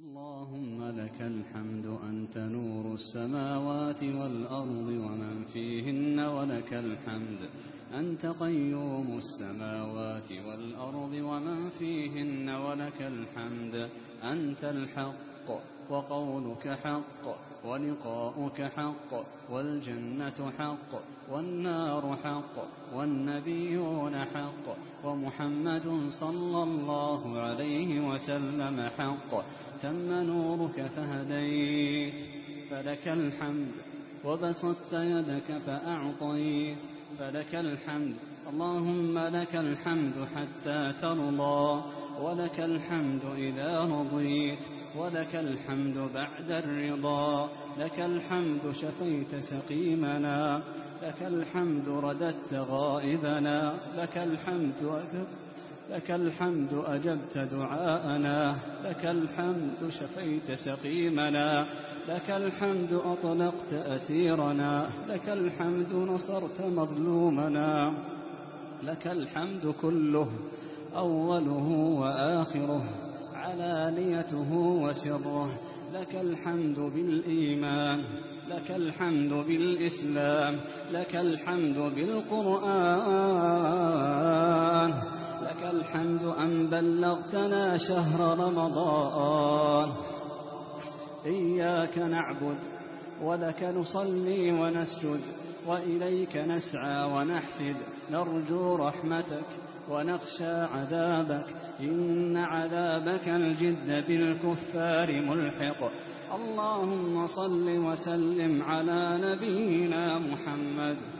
اللهم لك الحمد أنت نور السماوات والأرض ومن فيهن ولك الحمد. أنت قيوم السماوات والأرض ومن فيهن ولك الحمد. أنت الحق حق وقولك حق ولقاؤك حق والجنة حق والنار حق والنبيون حق ومحمد صلى الله عليه وسلم حق. ثم نورك فهديت فلك الحمد وبسطت يدك فأعطيت فلك الحمد. اللهم لك الحمد حتى ترضى ولك الحمد إذا رضيت. ولك الحمد بعد الرضا لك الحمد شفيت سقيمنا لك الحمد رددت غائبنا لك الحمد أذب لك الحمد أجبت دعاءنا لك الحمد شفيت سقيمنا لك الحمد أطلقت أسيرنا لك الحمد نصرت مظلومنا لك الحمد كله أوله وآخره. علانيته وسره. لك الحمد بالإيمان لك الحمد بالإسلام لك الحمد بالقرآن. لك الحمد أن بلغتنا شهر رمضان. إياك نعبد ولك نصلي ونسجد. وإليك نسعى ونحفد نرجو رحمتك ونخشى عذابك. إن عذابك الجد بالكفار ملحق. اللهم صل وسلم على نبينا محمد.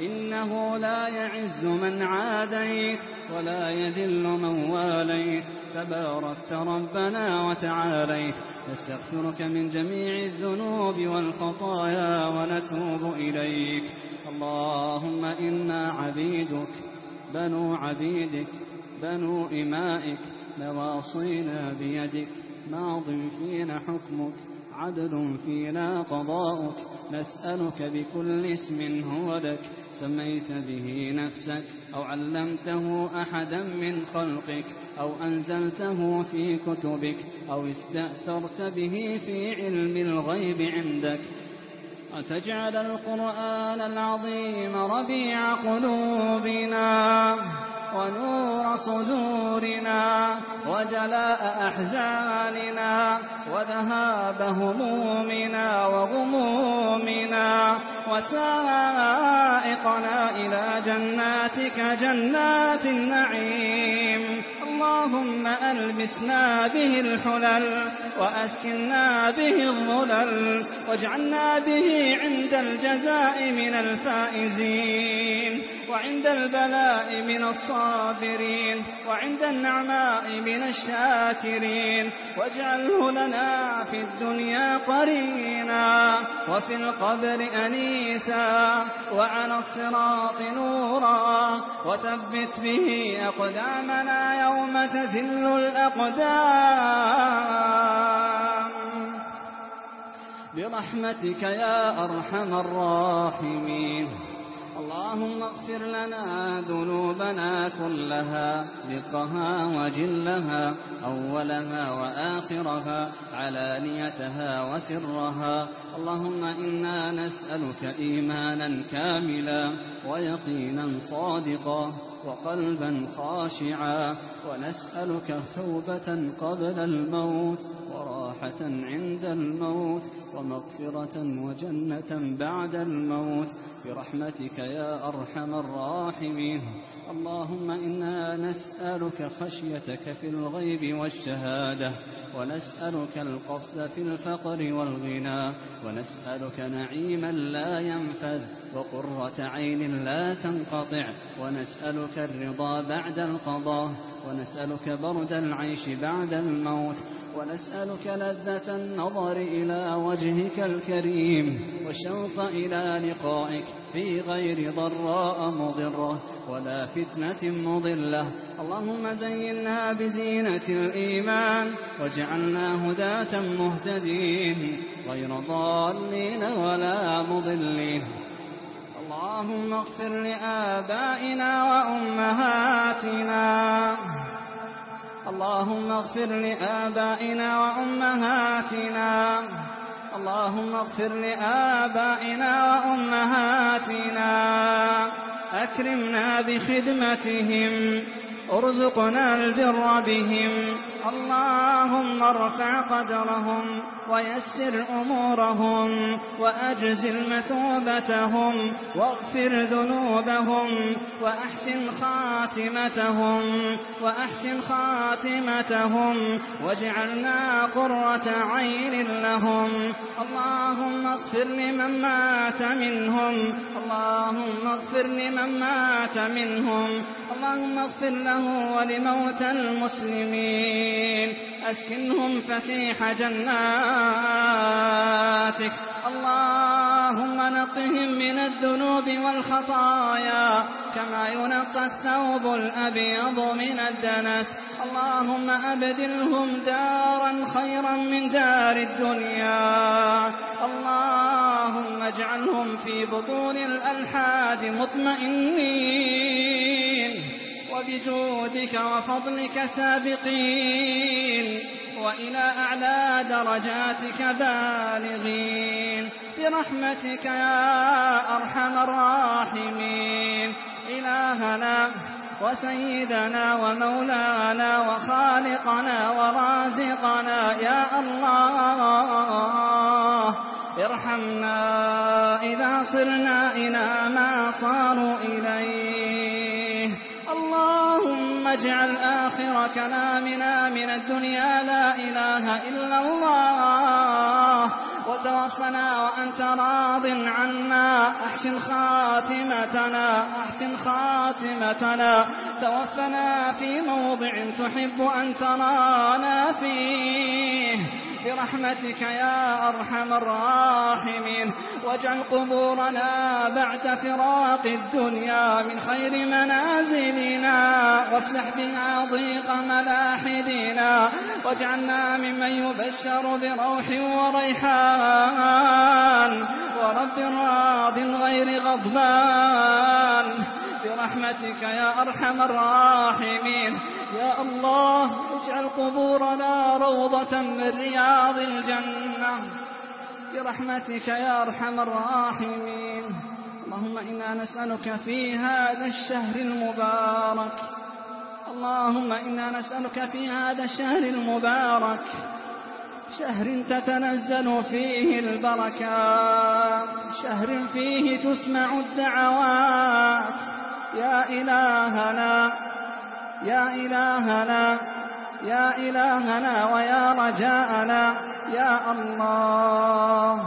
إنه لا يعز من عاديت ولا يذل من واليت. تباركت ربنا وتعاليت. نستغفرك من جميع الذنوب والخطايا ونتوب إليك. اللهم إنا عبيدك بنو عبيدك بنو إمائك نواصينا بيدك ماض فينا حكمك. عدل فينا قضاؤك نسألك بكل اسم هو لك سميت به نفسك أو علمته أحدا من خلقك أو أنزلته في كتبك أو استأثرت به في علم الغيب عندك. أتجعل القرآن العظيم ربيع قلوبنا؟ ونور صدورنا وجلاء أحزاننا وذهاب همومنا وغمومنا وسائقنا إلى جناتك جنات النعيم. اللهم ألبسنا به الحلل وأسكننا به الظلل واجعلنا به عند الجزاء من الفائزين وعند البلاء من الصابرين وعند النعماء من الشاكرين واجعله لنا في الدنيا قرينا وفي القبر أنيسا وعلى الصراط نورا وثبت به أقدامنا يوم وتزل الأقدام. برحمتك يا أرحم الراحمين. اللهم اغفر لنا ذنوبنا كلها دقها وجلها أولها وآخرها علانيتها وسرها. اللهم إنا نسألك إيمانا كاملا ويقينا صادقا وقلبا خاشعا ونسألك توبة قبل الموت ورا عند الموت ومغفرة وجنة بعد الموت. برحمتك يا أرحم الراحمين. اللهم إنا نسألك خشيتك في الغيب والشهادة ونسألك القصد في الفقر والغنى ونسألك نعيما لا ينفذ وقرة عين لا تنقطع ونسألك الرضا بعد القضاء ونسألك برد العيش بعد الموت ونسألك لذة النظر إلى وجهك الكريم والشوق إلى لقائك في غير ضراء مضرة ولا فتنة مضلة. اللهم زينا بزينة الإيمان واجعلنا هداة مهتدين غير ضالين ولا مضلين. اللهم اغفر لآبائنا وأمهاتنا. اللهم اغفر لآبائنا وأمهاتنا. اللهم اغفر لآبائنا وأمهاتنا. أكرمنا بخدمتهم ارزقنا البر بهم. الله وارفع قدرهم ويسر أمورهم وأجزل مثوبتهم واغفر ذنوبهم وأحسن خاتمتهم وأحسن خاتمتهم واجعلنا قرة عين لهم اللهم اغفر لمن مات منهم اللهم اغفر لمن مات منهم اللهم اغفر له ولموتى المسلمين أسكنهم فسيح جناتك. اللهم نقهم من الذنوب والخطايا كما ينقى الثوب الأبيض من الدنس. اللهم أبدلهم دارا خيرا من دار الدنيا. اللهم اجعلهم في بطون الألحاد مطمئنين. بجودك وفضلك سابقين وإلى أعلى درجاتك بالغين برحمتك يا أرحم الراحمين إلهنا وسيدنا ومولانا وخالقنا ورازقنا يا الله ارحمنا إذا صرنا إلى ما صاروا إليه اللهم اجعل آخر كلامنا من الدنيا لا إله إلا الله وتوفنا وأنت راض عنا أحسن خاتمتنا أحسن خاتمتنا. توفنا في موضع تحب أن ترانا فيه. برحمتك يا أرحم الراحمين. واجعل قبورنا بعد فراق الدنيا من خير منازلنا. وافسح بها ضيق ملاحدنا. واجعلنا ممن يبشر بروح وريحان. ورب راض غير غضبان. برحمتك يا أرحم الراحمين. واجعل قبورنا روضة من رياض الجنة. برحمتك يا أرحم الراحمين. اللهم إنا نسألك في هذا الشهر المبارك. اللهم إنا نسألك في هذا الشهر المبارك. شهر تتنزل فيه البركات. شهر فيه تسمع الدعوات. يا إلهنا يا إلهنا. يا إلهنا ويا رجاءنا يا الله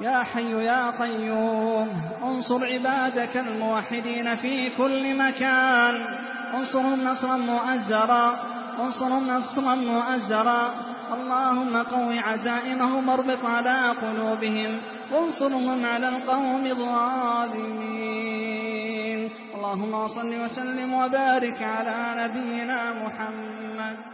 يا حي يا قيوم. انصر عبادك الموحدين في كل مكان. انصرهم نصرا مؤزرا انصرهم نصرا مؤزرا اللهم قو عزائمهم واربط على قلوبهم. وانصرهم على القوم الظالمين. اللهم صل وسلم وبارك على نبينا محمد.